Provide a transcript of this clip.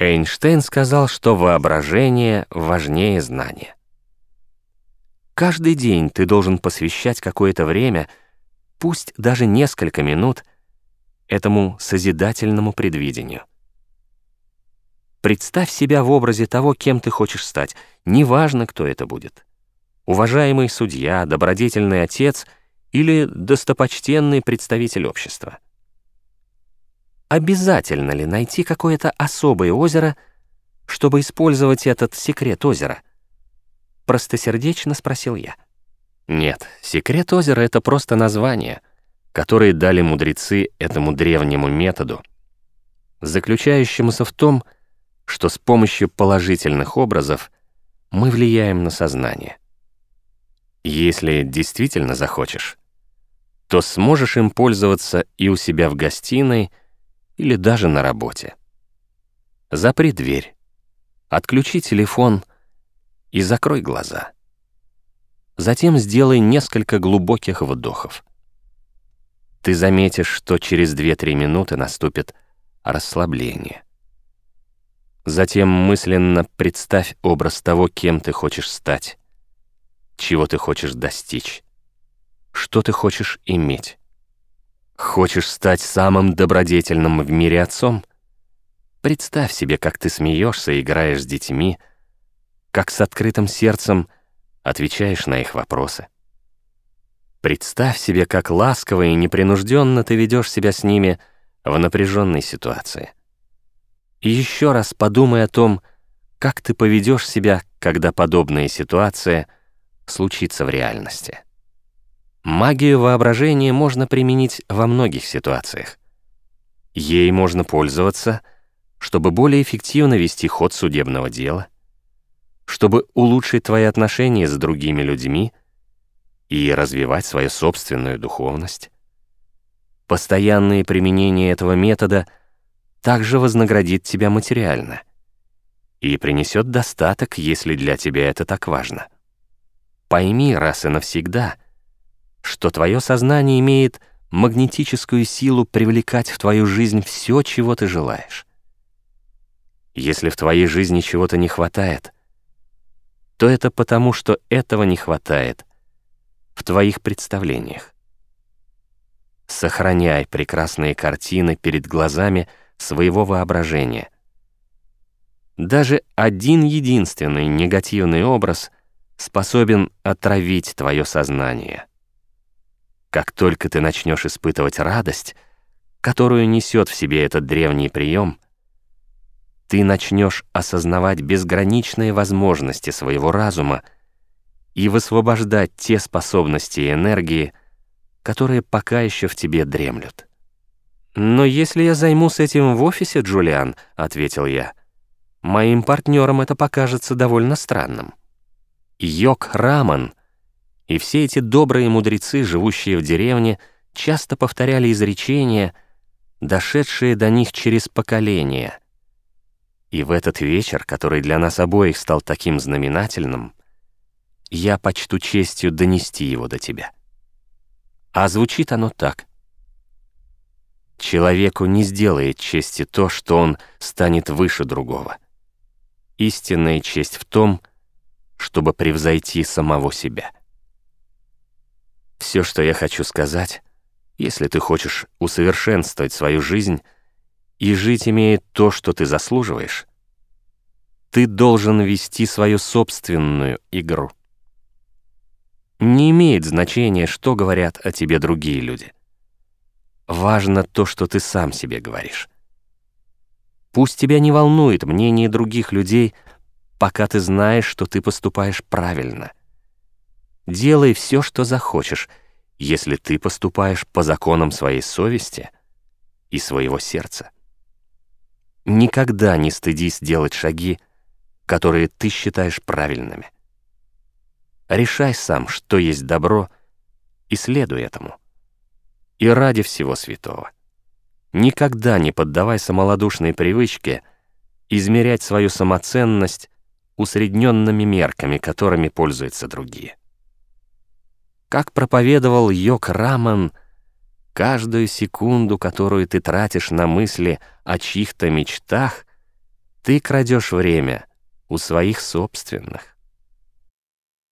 Эйнштейн сказал, что воображение важнее знания. Каждый день ты должен посвящать какое-то время, пусть даже несколько минут, этому созидательному предвидению. Представь себя в образе того, кем ты хочешь стать, неважно, кто это будет. Уважаемый судья, добродетельный отец или достопочтенный представитель общества. Обязательно ли найти какое-то особое озеро, чтобы использовать этот секрет озера? Простосердечно спросил я. Нет, секрет озера — это просто название, которое дали мудрецы этому древнему методу, заключающемуся в том, что с помощью положительных образов мы влияем на сознание. Если действительно захочешь, то сможешь им пользоваться и у себя в гостиной, или даже на работе. Запри дверь, отключи телефон и закрой глаза. Затем сделай несколько глубоких вдохов. Ты заметишь, что через 2-3 минуты наступит расслабление. Затем мысленно представь образ того, кем ты хочешь стать, чего ты хочешь достичь, что ты хочешь иметь. Хочешь стать самым добродетельным в мире отцом? Представь себе, как ты смеешься и играешь с детьми, как с открытым сердцем отвечаешь на их вопросы. Представь себе, как ласково и непринужденно ты ведешь себя с ними в напряженной ситуации. И еще раз подумай о том, как ты поведешь себя, когда подобная ситуация случится в реальности. Магию воображения можно применить во многих ситуациях. Ей можно пользоваться, чтобы более эффективно вести ход судебного дела, чтобы улучшить твои отношения с другими людьми и развивать свою собственную духовность. Постоянное применение этого метода также вознаградит тебя материально и принесет достаток, если для тебя это так важно. Пойми раз и навсегда — что твое сознание имеет магнетическую силу привлекать в твою жизнь все, чего ты желаешь. Если в твоей жизни чего-то не хватает, то это потому, что этого не хватает в твоих представлениях. Сохраняй прекрасные картины перед глазами своего воображения. Даже один единственный негативный образ способен отравить твое сознание. Как только ты начнешь испытывать радость, которую несет в себе этот древний прием, ты начнешь осознавать безграничные возможности своего разума и высвобождать те способности и энергии, которые пока еще в тебе дремлют. «Но если я займусь этим в офисе, Джулиан», — ответил я, — «моим партнерам это покажется довольно странным». Йок Раман — и все эти добрые мудрецы, живущие в деревне, часто повторяли изречения, дошедшие до них через поколения. И в этот вечер, который для нас обоих стал таким знаменательным, я почту честью донести его до тебя. А звучит оно так. Человеку не сделает чести то, что он станет выше другого. Истинная честь в том, чтобы превзойти самого себя. Все, что я хочу сказать, если ты хочешь усовершенствовать свою жизнь и жить имея то, что ты заслуживаешь, ты должен вести свою собственную игру. Не имеет значения, что говорят о тебе другие люди. Важно то, что ты сам себе говоришь. Пусть тебя не волнует мнение других людей, пока ты знаешь, что ты поступаешь правильно — Делай все, что захочешь, если ты поступаешь по законам своей совести и своего сердца. Никогда не стыдись делать шаги, которые ты считаешь правильными. Решай сам, что есть добро, и следуй этому. И ради всего святого. Никогда не поддавайся малодушной привычке измерять свою самоценность усредненными мерками, которыми пользуются другие. Как проповедовал Йок Раман, каждую секунду, которую ты тратишь на мысли о чьих-то мечтах, Ты крадешь время у своих собственных.